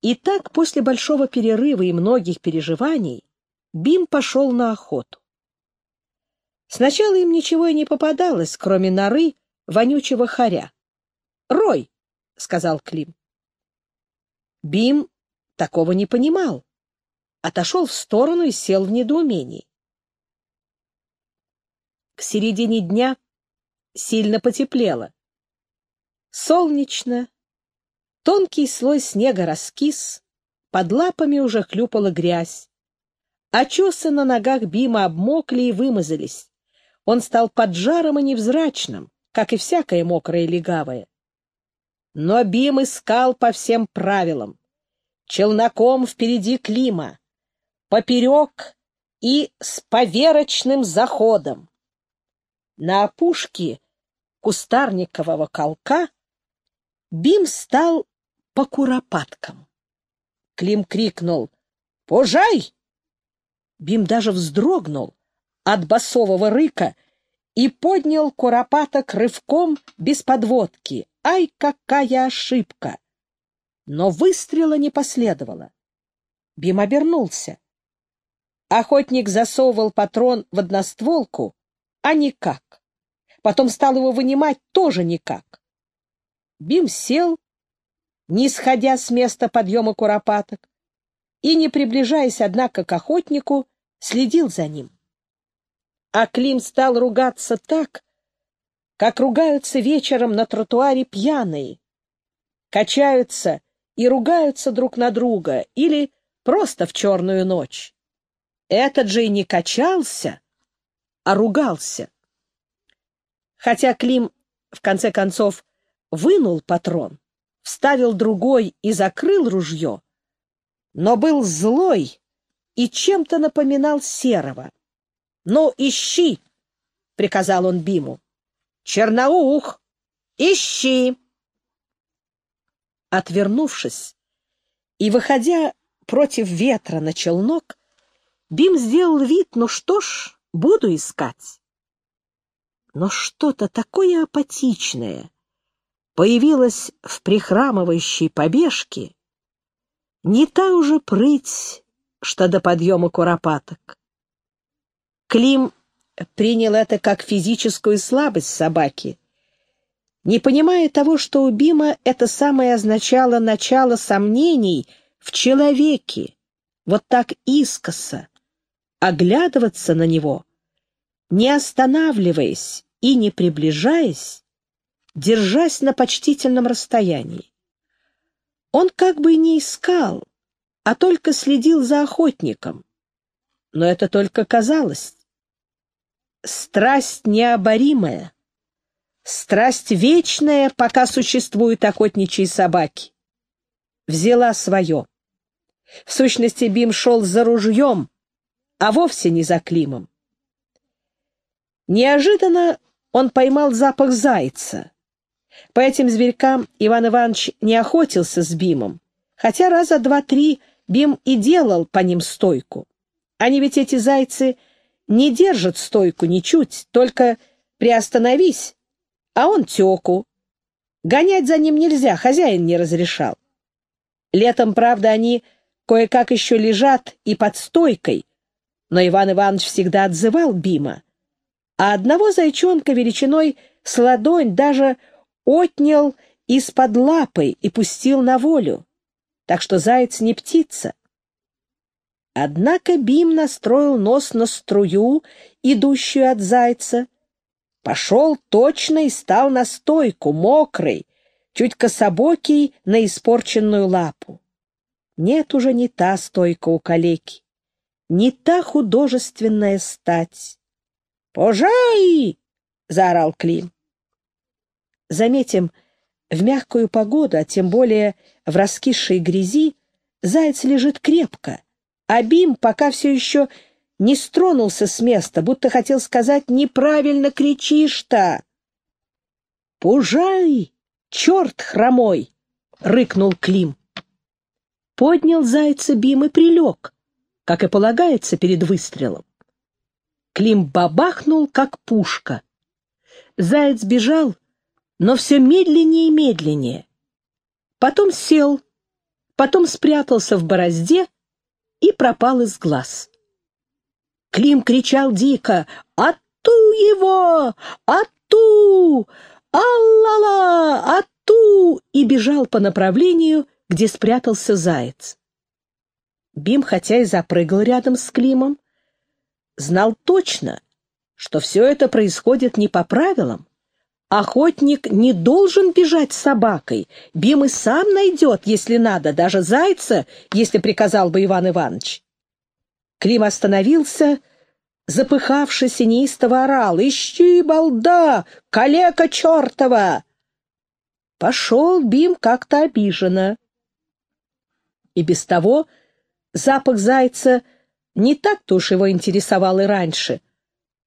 И так после большого перерыва и многих переживаний Бим пошел на охоту. Сначала им ничего и не попадалось, кроме норы вонючего хоря. «Рой!» — сказал Клим. Бим такого не понимал. Отошел в сторону и сел в недоумении. К середине дня сильно потеплело. Солнечно, тонкий слой снега раскис, под лапами уже хлюпала грязь. Очесы на ногах Бима обмокли и вымазались. Он стал поджаром и невзрачным, как и всякое мокрое и легавое. Но Бим искал по всем правилам. Челноком впереди Клима, поперек и с поверочным заходом. На опушке кустарникового колка Бим стал по куропаткам. Клим крикнул «Пожай!» Бим даже вздрогнул от басового рыка и поднял куропаток рывком без подводки. Ай, какая ошибка! Но выстрела не последовало. Бим обернулся. Охотник засовывал патрон в одностволку, а никак. Потом стал его вынимать тоже никак. Бим сел, не сходя с места подъема куропаток, и, не приближаясь, однако, к охотнику, следил за ним. А Клим стал ругаться так, как ругаются вечером на тротуаре пьяные, качаются и ругаются друг на друга или просто в черную ночь. Этот же и не качался, а ругался. Хотя Клим, в конце концов, вынул патрон, вставил другой и закрыл ружье, но был злой и чем-то напоминал серого. «Ну, ищи!» — приказал он Биму. «Черноух, ищи!» Отвернувшись и выходя против ветра на челнок, Бим сделал вид, ну что ж, буду искать. Но что-то такое апатичное появилось в прихрамывающей побежке, не та уже прыть, что до подъема куропаток. Клим принял это как физическую слабость собаки, не понимая того, что у Бима это самое означало начало сомнений в человеке, вот так искоса, оглядываться на него, не останавливаясь и не приближаясь, держась на почтительном расстоянии. Он как бы не искал, а только следил за охотником. Но это только казалось. Страсть необоримая, страсть вечная, пока существуют охотничьи собаки. Взяла свое. В сущности, Бим шел за ружьем, а вовсе не за Климом. Неожиданно он поймал запах зайца. По этим зверькам Иван Иванович не охотился с Бимом, хотя раза два-три Бим и делал по ним стойку. Они ведь эти зайцы не держат стойку ничуть, только приостановись, а он теку. Гонять за ним нельзя, хозяин не разрешал. Летом, правда, они кое-как еще лежат и под стойкой, но Иван Иванович всегда отзывал Бима, а одного зайчонка величиной с ладонь даже отнял из-под лапы и пустил на волю, так что заяц не птица. Однако Бим настроил нос на струю, идущую от зайца, пошел точно и стал на стойку, мокрый, чуть кособокий на испорченную лапу. Нет уже не та стойка у калеки не та художественная стать. «Пожай!» — заорал Клим. Заметим, в мягкую погоду, а тем более в раскисшей грязи, заяц лежит крепко, а Бим пока все еще не стронулся с места, будто хотел сказать «неправильно кричишь-то». «Пужай, черт хромой!» — рыкнул Клим. Поднял зайца Бим и прилег как и полагается перед выстрелом. Клим бабахнул, как пушка. Заяц бежал, но все медленнее и медленнее. Потом сел, потом спрятался в борозде и пропал из глаз. Клим кричал дико «Ату его! Ату! Алла-ла! Ату!» и бежал по направлению, где спрятался заяц. Бим, хотя и запрыгал рядом с Климом, знал точно, что все это происходит не по правилам. Охотник не должен бежать с собакой. Бим и сам найдет, если надо, даже зайца, если приказал бы Иван Иванович. Клим остановился, запыхавшись и неистово орал. «Ищи, балда! Калека чертова!» Пошел Бим как-то обиженно. И без того запах зайца не так-то уж его интересовал и раньше.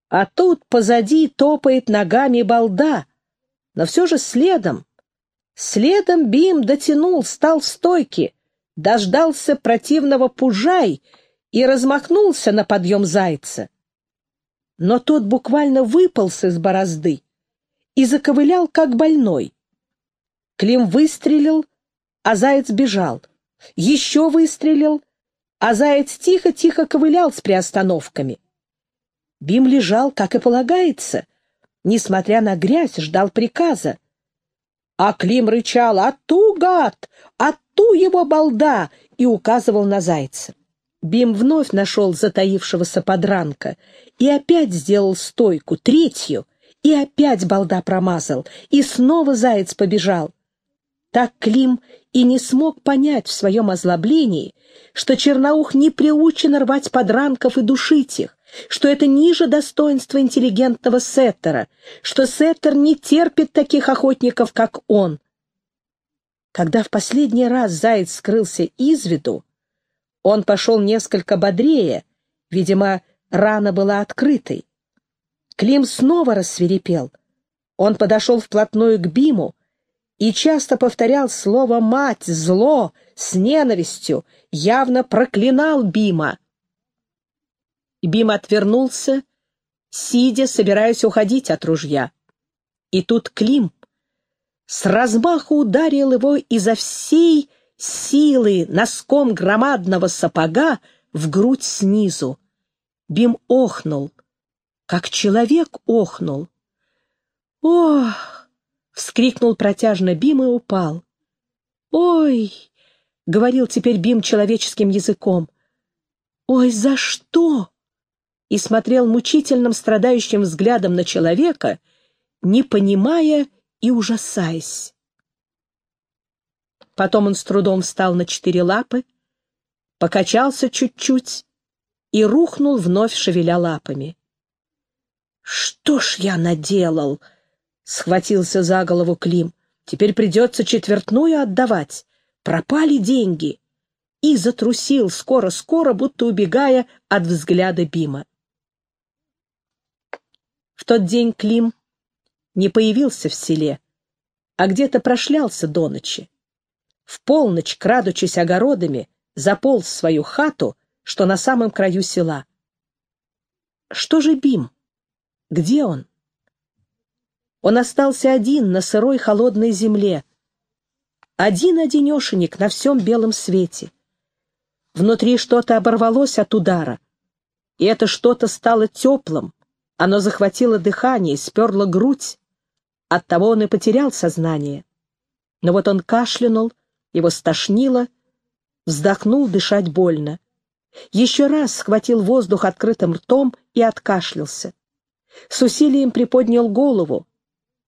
А тут позади топает ногами балда, но все же следом. Следом Бим дотянул, стал в стойке, дождался противного пужай и размахнулся на подъем зайца. Но тот буквально выполз из борозды и заковылял, как больной. Клим выстрелил, а заяц бежал. Еще выстрелил, а заяц тихо-тихо ковылял с приостановками. Бим лежал, как и полагается, несмотря на грязь, ждал приказа. А Клим рычал «Ату, гад! Ату его балда!» и указывал на зайца. Бим вновь нашел затаившегося подранка и опять сделал стойку, третью, и опять балда промазал, и снова заяц побежал. Так Клим и не смог понять в своем озлоблении, что Черноух не приучен рвать подранков и душить их, что это ниже достоинства интеллигентного сеттера, что сеттер не терпит таких охотников, как он. Когда в последний раз заяц скрылся из виду, он пошел несколько бодрее, видимо, рана была открытой. Клим снова рассверепел. Он подошел вплотную к Биму и часто повторял слово «мать», «зло», с ненавистью, явно проклинал Бима. Бим отвернулся, сидя, собираясь уходить от ружья. И тут Клим с размаху ударил его изо всей силы носком громадного сапога в грудь снизу. Бим охнул, как человек охнул. «Ох!» — вскрикнул протяжно Бим и упал. «Ой!» — говорил теперь Бим человеческим языком. «Ой, за что?» И смотрел мучительным страдающим взглядом на человека, не понимая и ужасаясь. Потом он с трудом встал на четыре лапы, покачался чуть-чуть и рухнул, вновь шевеля лапами. «Что ж я наделал?» — схватился за голову Клим. «Теперь придется четвертную отдавать. Пропали деньги». И затрусил скоро-скоро, будто убегая от взгляда Бима. В тот день Клим не появился в селе, а где-то прошлялся до ночи. В полночь, крадучись огородами, заполз в свою хату, что на самом краю села. Что же Бим? Где он? Он остался один на сырой холодной земле. Один-одинешенек на всем белом свете. Внутри что-то оборвалось от удара, и это что-то стало теплым, оно захватило дыхание, сперло грудь. Оттого он и потерял сознание. Но вот он кашлянул, его стошнило, вздохнул, дышать больно. Еще раз схватил воздух открытым ртом и откашлялся. С усилием приподнял голову.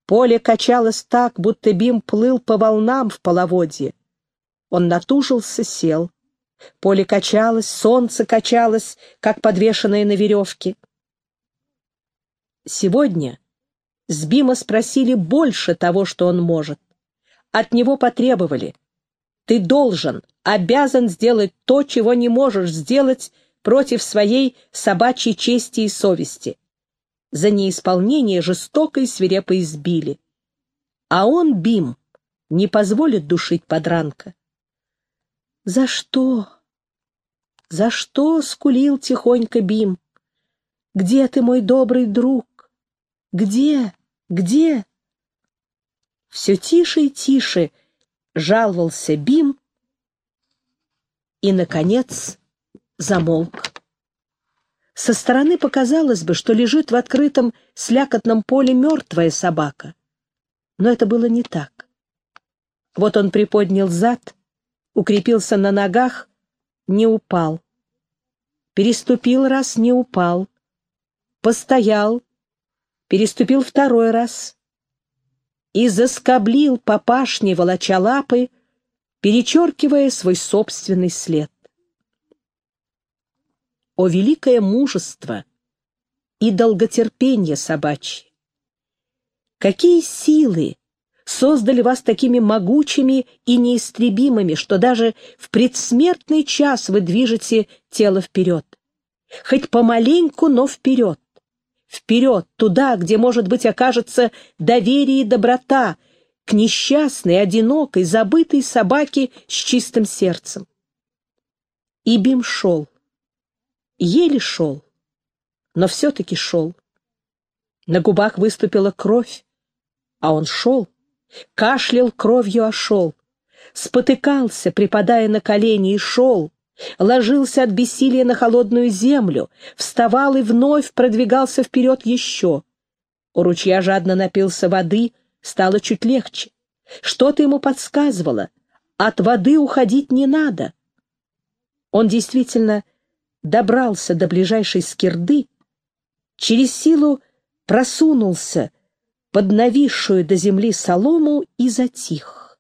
Поле качалось так, будто Бим плыл по волнам в половодье. Он натужился, сел. Поле качалось, солнце качалось, как подвешенное на веревке. Сегодня с Бима спросили больше того, что он может. От него потребовали. Ты должен, обязан сделать то, чего не можешь сделать против своей собачьей чести и совести. За неисполнение жестоко и свирепо избили. А он, Бим, не позволит душить подранка. «За что? За что?» — скулил тихонько Бим. «Где ты, мой добрый друг? Где? Где? Все тише и тише жаловался Бим, и, наконец, замолк. Со стороны показалось бы, что лежит в открытом слякотном поле мертвая собака. Но это было не так. Вот он приподнял зад, укрепился на ногах, не упал. Переступил раз, не упал. Постоял, переступил второй раз. И заскоблил по пашне, волоча лапы, перечеркивая свой собственный след. О великое мужество и долготерпение собачье! Какие силы создали вас такими могучими и неистребимыми, что даже в предсмертный час вы движете тело вперед. Хоть помаленьку, но вперед. Вперед, туда, где, может быть, окажется доверие и доброта к несчастной, одинокой, забытой собаке с чистым сердцем. И Бим шел. Еле шел, но все-таки шел. На губах выступила кровь, а он шел кашлял кровью, а шел, спотыкался, припадая на колени, и шел, ложился от бессилия на холодную землю, вставал и вновь продвигался вперед еще. У ручья жадно напился воды, стало чуть легче. Что-то ему подсказывало. От воды уходить не надо. Он действительно добрался до ближайшей скирды, через силу просунулся под нависшую до земли солому и затих.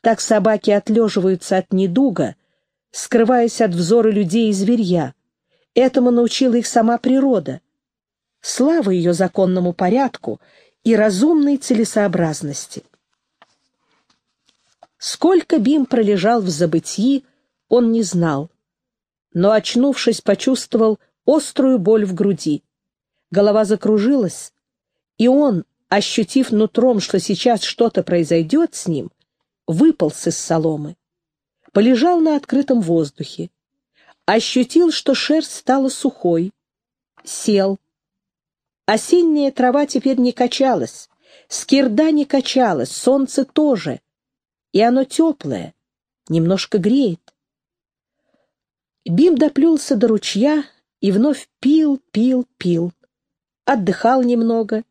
Так собаки отлеживаются от недуга, скрываясь от взора людей и зверья. Этому научила их сама природа. Слава ее законному порядку и разумной целесообразности. Сколько Бим пролежал в забытии, он не знал, но, очнувшись, почувствовал острую боль в груди. Голова закружилась, и он, ощутив нутром, что сейчас что-то произойдет с ним, выполз из соломы, полежал на открытом воздухе, ощутил, что шерсть стала сухой, сел. Осенняя трава теперь не качалась, скирда не качалась, солнце тоже, и оно теплое, немножко греет. Бим доплелся до ручья и вновь пил, пил, пил. Отдыхал немного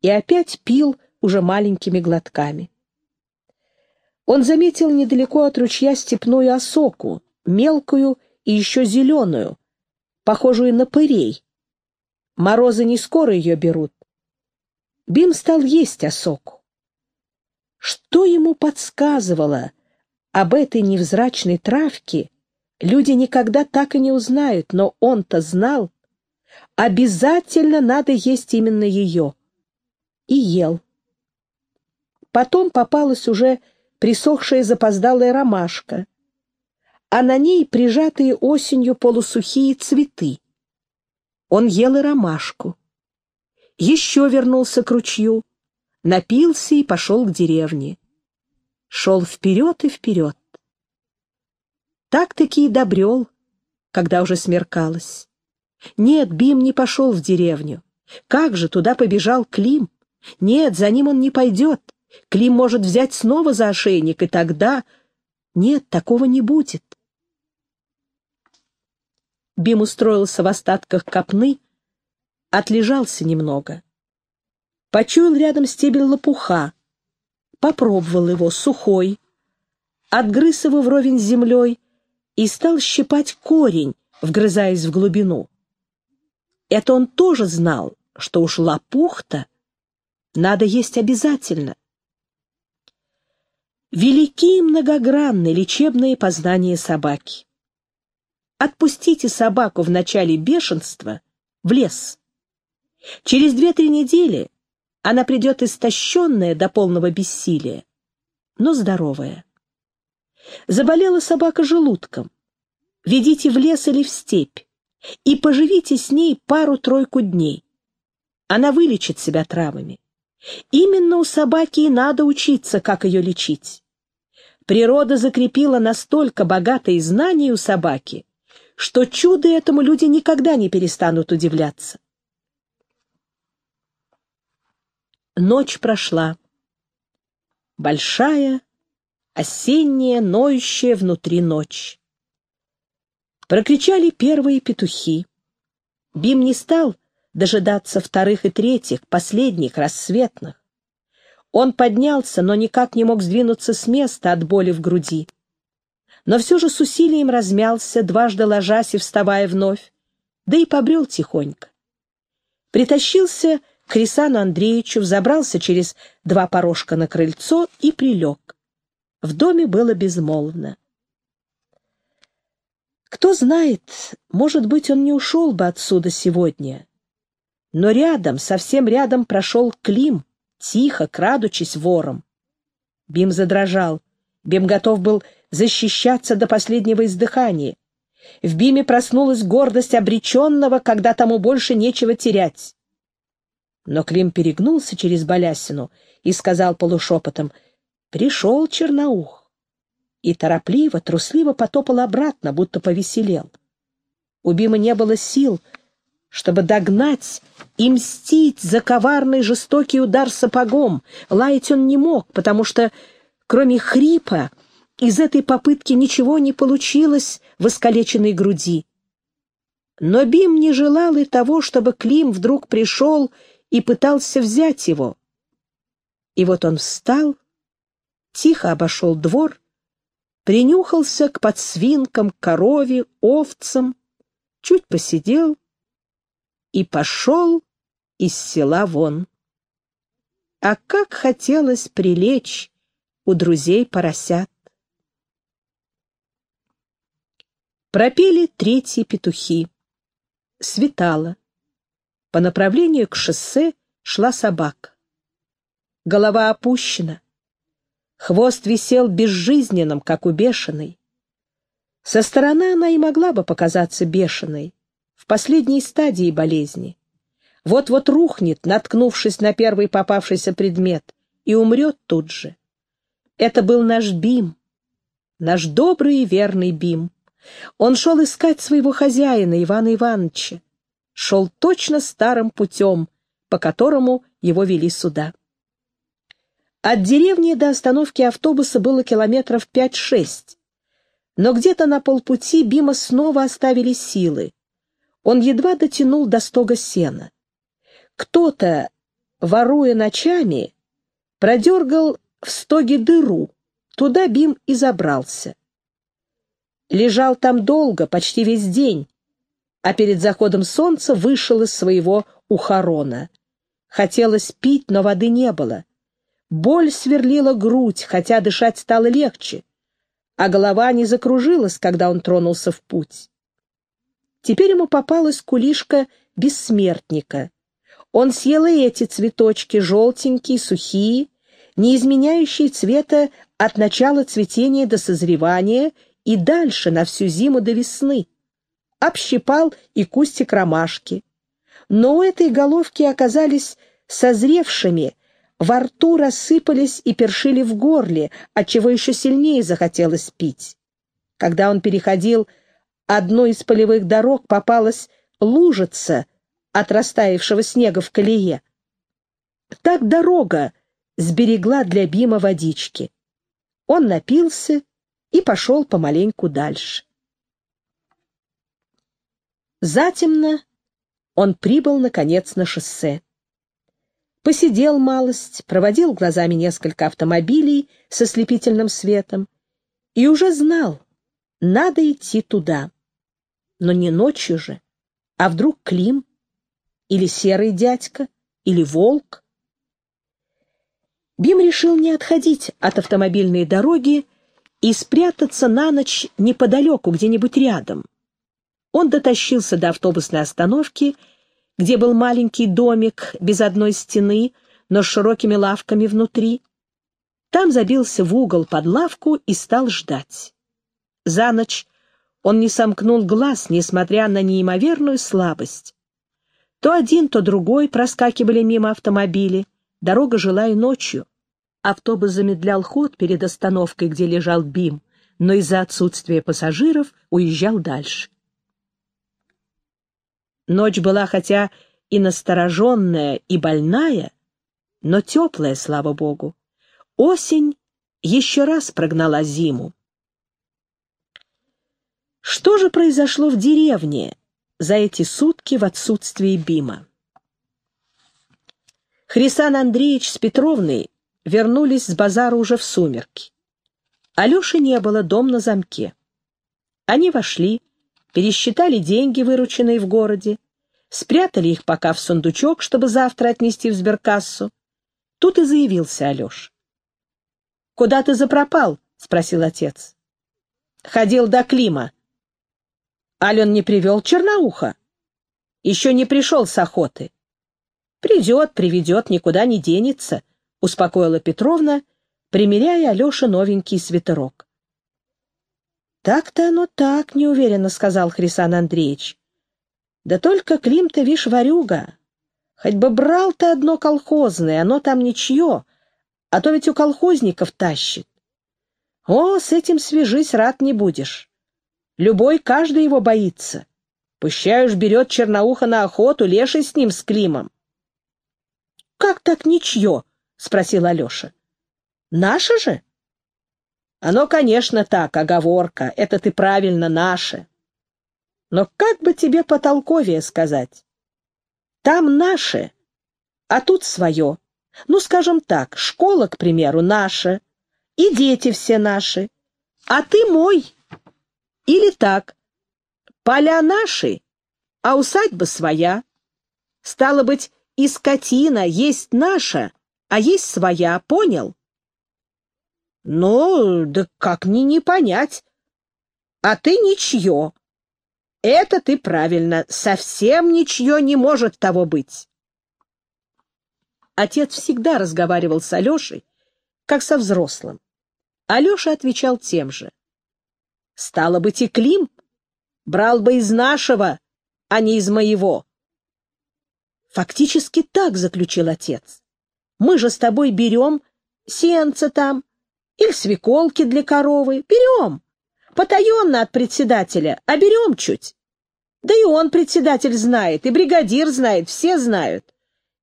и опять пил уже маленькими глотками. Он заметил недалеко от ручья степную осоку, мелкую и еще зеленую, похожую на пырей. Морозы не скоро ее берут. Бим стал есть осоку. Что ему подсказывало об этой невзрачной травке, люди никогда так и не узнают, но он-то знал. Обязательно надо есть именно ее и ел. Потом попалась уже присохшая запоздалая ромашка, а на ней прижатые осенью полусухие цветы. Он ел и ромашку. Еще вернулся к ручью, напился и пошел к деревне. Шел вперед и вперед. Так-таки и добрел, когда уже смеркалось. Нет, Бим не пошел в деревню. Как же туда побежал Клим? Нет, за ним он не пойдет. Клим может взять снова за ошейник, и тогда... Нет, такого не будет. Бим устроился в остатках копны, отлежался немного. Почуял рядом стебель лопуха, попробовал его, сухой, отгрыз его вровень с землей и стал щипать корень, вгрызаясь в глубину. Это он тоже знал, что уж лопух-то надо есть обязательно. Велики и многогранны лечебные познания собаки. Отпустите собаку в начале бешенства в лес. Через две-три недели она придет истощенная до полного бессилия, но здоровая. Заболела собака желудком. Ведите в лес или в степь и поживите с ней пару-тройку дней. Она вылечит себя травами. Именно у собаки и надо учиться, как ее лечить. Природа закрепила настолько богатые знания у собаки, что чудо этому люди никогда не перестанут удивляться. Ночь прошла. Большая, осенняя, ноющая внутри ночь. Прокричали первые петухи. Бим не стал дожидаться вторых и третьих, последних, рассветных. Он поднялся, но никак не мог сдвинуться с места от боли в груди. Но все же с усилием размялся, дважды ложась и вставая вновь, да и побрел тихонько. Притащился к Рисану Андреевичу, взобрался через два порожка на крыльцо и прилег. В доме было безмолвно. Кто знает, может быть, он не ушел бы отсюда сегодня. Но рядом, совсем рядом прошел Клим, тихо, крадучись вором. Бим задрожал. Бим готов был защищаться до последнего издыхания. В Биме проснулась гордость обреченного, когда тому больше нечего терять. Но Клим перегнулся через балясину и сказал полушепотом «Пришел Черноух» и торопливо, трусливо потопал обратно, будто повеселел. У Бима не было сил, чтобы догнать и мстить за коварный жестокий удар сапогом. Лаять он не мог, потому что, кроме хрипа, из этой попытки ничего не получилось в искалеченной груди. Но Бим не желал и того, чтобы Клим вдруг пришел и пытался взять его. И вот он встал, тихо обошел двор, принюхался к подсвинкам, корове, овцам, чуть посидел и пошел из села вон. А как хотелось прилечь у друзей поросят. Пропели третьи петухи. Светало. По направлению к шоссе шла собака. Голова опущена. Хвост висел безжизненным, как у бешеной. Со стороны она и могла бы показаться бешеной, в последней стадии болезни. Вот-вот рухнет, наткнувшись на первый попавшийся предмет, и умрет тут же. Это был наш Бим, наш добрый и верный Бим. Он шел искать своего хозяина, Ивана Ивановича. Шел точно старым путем, по которому его вели сюда. От деревни до остановки автобуса было километров пять-шесть. Но где-то на полпути Бима снова оставили силы. Он едва дотянул до стога сена. Кто-то, воруя ночами, продергал в стоге дыру. Туда Бим и забрался. Лежал там долго, почти весь день, а перед заходом солнца вышел из своего ухорона. Хотелось пить, но воды не было. Боль сверлила грудь, хотя дышать стало легче, а голова не закружилась, когда он тронулся в путь. Теперь ему попалась кулишка бессмертника. Он съел и эти цветочки, желтенькие, сухие, не изменяющие цвета от начала цветения до созревания и дальше на всю зиму до весны. Общипал и кустик ромашки. Но у этой головки оказались созревшими, во рту рассыпались и першили в горле, отчего еще сильнее захотелось пить. Когда он переходил одну из полевых дорог, попалась лужица от растаявшего снега в колее. Так дорога сберегла для Бима водички. Он напился и пошел помаленьку дальше. Затемно он прибыл, наконец, на шоссе. Посидел малость, проводил глазами несколько автомобилей со слепительным светом и уже знал, надо идти туда. Но не ночью же, а вдруг Клим или серый дядька или волк. Бим решил не отходить от автомобильной дороги и спрятаться на ночь неподалеку, где-нибудь рядом. Он дотащился до автобусной остановки, где был маленький домик без одной стены, но с широкими лавками внутри. Там забился в угол под лавку и стал ждать. За ночь он не сомкнул глаз, несмотря на неимоверную слабость. То один, то другой проскакивали мимо автомобили, дорога жила и ночью. Автобус замедлял ход перед остановкой, где лежал Бим, но из-за отсутствия пассажиров уезжал дальше. Ночь была хотя и настороженная, и больная, но теплая, слава богу. Осень еще раз прогнала зиму. Что же произошло в деревне за эти сутки в отсутствии Бима? Хрисан Андреевич с Петровной вернулись с базара уже в сумерки. Алеши не было, дом на замке. Они вошли, пересчитали деньги, вырученные в городе, спрятали их пока в сундучок, чтобы завтра отнести в сберкассу. Тут и заявился Алеша. — Куда ты запропал? — спросил отец. — Ходил до Клима. Ален не привел Черноуха. Еще не пришел с охоты. Придет, приведет, никуда не денется, — успокоила Петровна, примеряя Алёше новенький свитерок. «Так-то оно так», — неуверенно сказал Хрисан Андреевич. «Да только Клим-то, вишь, ворюга. Хоть бы брал ты одно колхозное, оно там ничье, а то ведь у колхозников тащит. О, с этим свяжись, рад не будешь. Любой, каждый его боится. Пущай уж берет черноуха на охоту, леший с ним, с Климом. — Как так ничье? — спросил Алеша. — Наше же? — Оно, конечно, так, оговорка. Это ты правильно, наше. Но как бы тебе потолковее сказать? Там наше, а тут свое. Ну, скажем так, школа, к примеру, наша, и дети все наши, а ты мой. Или так, поля наши, а усадьба своя. Стало быть, и скотина есть наша, а есть своя, понял? Ну, да как мне не понять? А ты ничье. Это ты правильно, совсем ничье не может того быть. Отец всегда разговаривал с Алешей, как со взрослым. Алеша отвечал тем же. Стало быть, и Клим брал бы из нашего, а не из моего. Фактически так заключил отец. Мы же с тобой берем сенца там или свеколки для коровы. Берем. Потаенно от председателя, а берем чуть. Да и он, председатель, знает, и бригадир знает, все знают.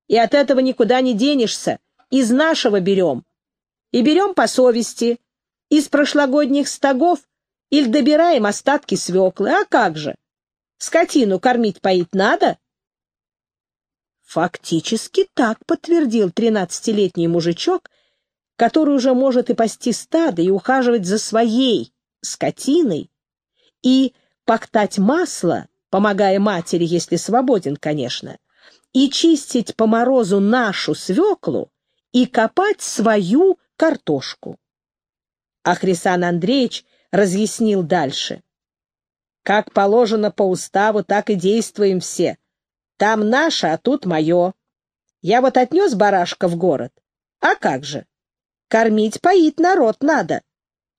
И от этого никуда не денешься. Из нашего берем. И берем по совести. Из прошлогодних стогов или добираем остатки свеклы. А как же? Скотину кормить поить надо? Фактически так подтвердил тринадцатилетний мужичок, который уже может и пасти стадо, и ухаживать за своей скотиной, и поктать масло, помогая матери, если свободен, конечно, и чистить по морозу нашу свеклу и копать свою картошку. А Хрисан Андреевич разъяснил дальше. Как положено по уставу, так и действуем все. Там наше, а тут мое. Я вот отнес барашка в город. А как же? Кормить, поить народ надо.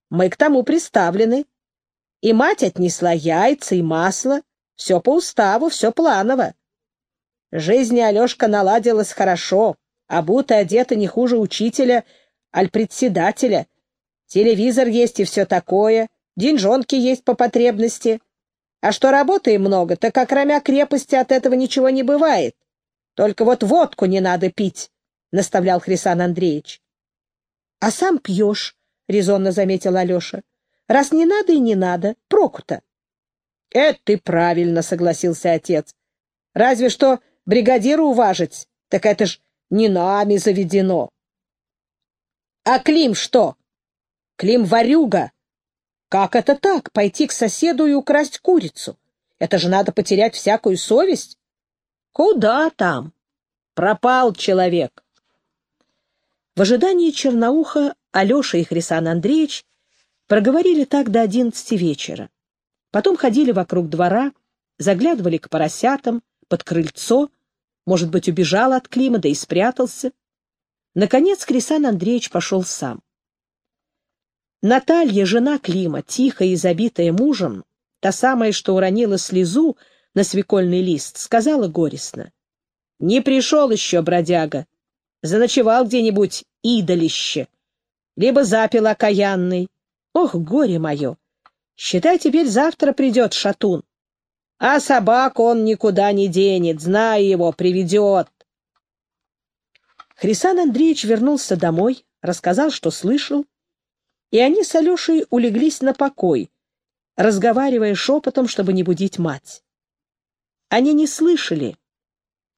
Мы к тому приставлены. И мать отнесла яйца и масло. Все по уставу, все планово. Жизнь Алешка наладилась хорошо, а будто одета не хуже учителя, аль председателя. Телевизор есть и все такое, деньжонки есть по потребности. А что работы много, так окромя крепости от этого ничего не бывает. Только вот водку не надо пить, — наставлял Хрисан Андреевич. — А сам пьешь, — резонно заметил Алеша. — Раз не надо и не надо, проку-то. — Это ты правильно, — согласился отец. — Разве что бригадира уважить, так это ж не нами заведено. — А Клим что? Клим ворюга. Как это так, пойти к соседу и украсть курицу? Это же надо потерять всякую совесть. Куда там? Пропал человек. В ожидании Черноуха Алеша и Хрисан Андреевич проговорили так до одиннадцати вечера. Потом ходили вокруг двора, заглядывали к поросятам, под крыльцо, может быть, убежал от Клима, да и спрятался. Наконец Хрисан Андреевич пошел сам. Наталья, жена Клима, тихая и забитая мужем, та самая, что уронила слезу на свекольный лист, сказала горестно. «Не пришел еще, бродяга. Заночевал где-нибудь идолище. Либо запил окаянный. Ох, горе мое! Считай, теперь завтра придет шатун. А собаку он никуда не денет, зная его, приведет». Хрисан Андреевич вернулся домой, рассказал, что слышал, и они с Алешей улеглись на покой, разговаривая шепотом, чтобы не будить мать. Они не слышали,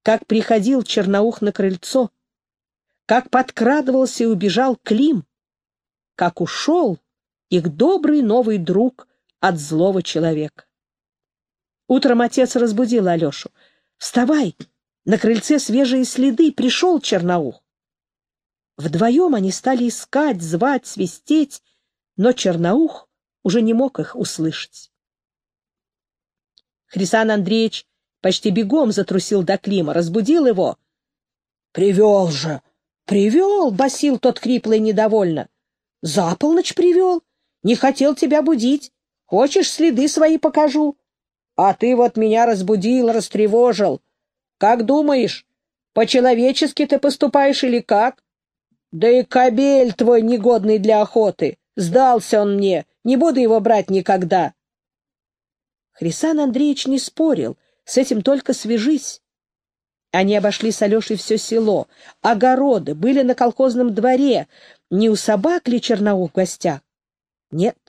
как приходил Черноух на крыльцо, как подкрадывался и убежал Клим, как ушел их добрый новый друг от злого человека. Утром отец разбудил Алешу. «Вставай! На крыльце свежие следы, пришел Черноух!» Вдвоем они стали искать, звать, свистеть, но Черноух уже не мог их услышать. Хрисан Андреевич почти бегом затрусил до Клима, разбудил его. «Привел же! Привел!» — басил тот хрипло и недовольно. «За полночь привел! Не хотел тебя будить. Хочешь, следы свои покажу? А ты вот меня разбудил, растревожил. Как думаешь, по-человечески ты поступаешь или как? Да и кобель твой негодный для охоты. Сдался он мне, не буду его брать никогда. Хрисан Андреевич не спорил, с этим только свяжись. Они обошли с Алешей все село, огороды, были на колхозном дворе. Не у собак ли Черноух в гостях? Нет,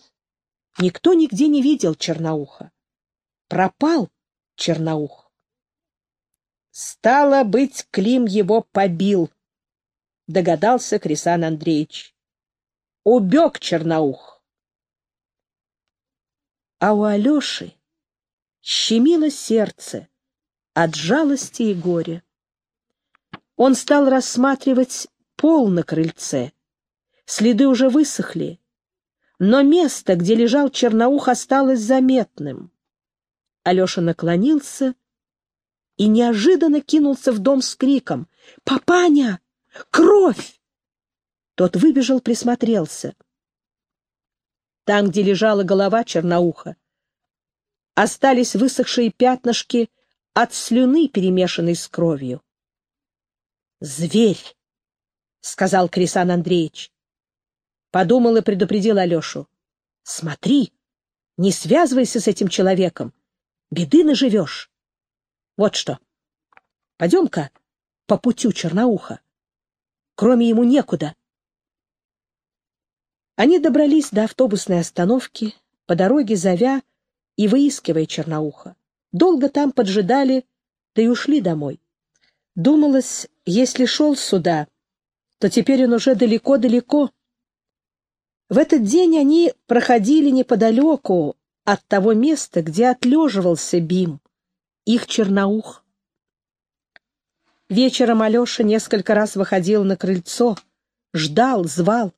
никто нигде не видел Черноуха. Пропал Черноух. Стало быть, Клим его побил, догадался Крисан Андреевич. Убег Черноух. А у Алеши щемило сердце от жалости и горя. Он стал рассматривать пол на крыльце. Следы уже высохли, но место, где лежал черноух, осталось заметным. Алеша наклонился и неожиданно кинулся в дом с криком «Папаня! Кровь!» Тот выбежал, присмотрелся. Там, где лежала голова черноуха, остались высохшие пятнышки от слюны, перемешанной с кровью. «Зверь!» — сказал Крисан Андреевич. Подумал и предупредил Алешу. «Смотри, не связывайся с этим человеком беды наживешь. Вот что. Пойдем-ка по путю Черноуха. Кроме ему некуда. Они добрались до автобусной остановки, по дороге зовя и выискивая Черноуха. Долго там поджидали, да и ушли домой. Думалось, если шел сюда, то теперь он уже далеко-далеко. В этот день они проходили неподалеку от того места, где отлеживался Бим, их черноух. Вечером Алеша несколько раз выходил на крыльцо, ждал, звал,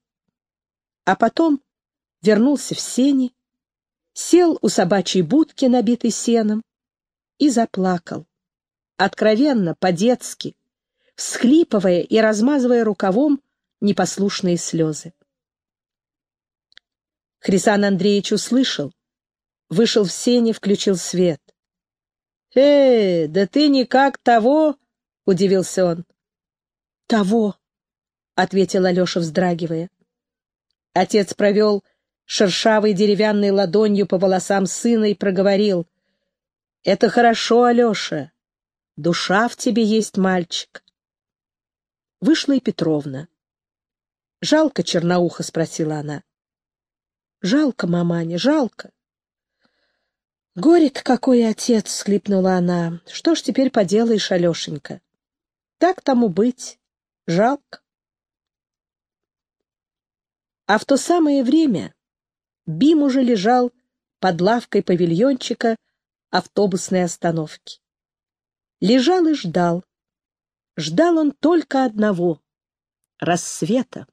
а потом вернулся в сени, сел у собачьей будки, набитой сеном, и заплакал, откровенно, по-детски, всхлипывая и размазывая рукавом непослушные слезы. Хрисан Андреевич услышал, вышел в сене, включил свет. «Э, да ты никак того!» — удивился он. «Того!» — ответил Алеша, вздрагивая. Отец провел шершавой деревянной ладонью по волосам сына и проговорил. «Это хорошо, Алеша. Душа в тебе есть, мальчик». Вышла и Петровна. «Жалко Черноуха?» — спросила она. «Жалко, маманя, жалко. «Горе-то какой отец!» — схлипнула она. «Что ж теперь поделаешь, Алешенька? Так тому быть. Жалко». А в то самое время Бим уже лежал под лавкой павильончика автобусной остановки. Лежал и ждал. Ждал он только одного — рассвета.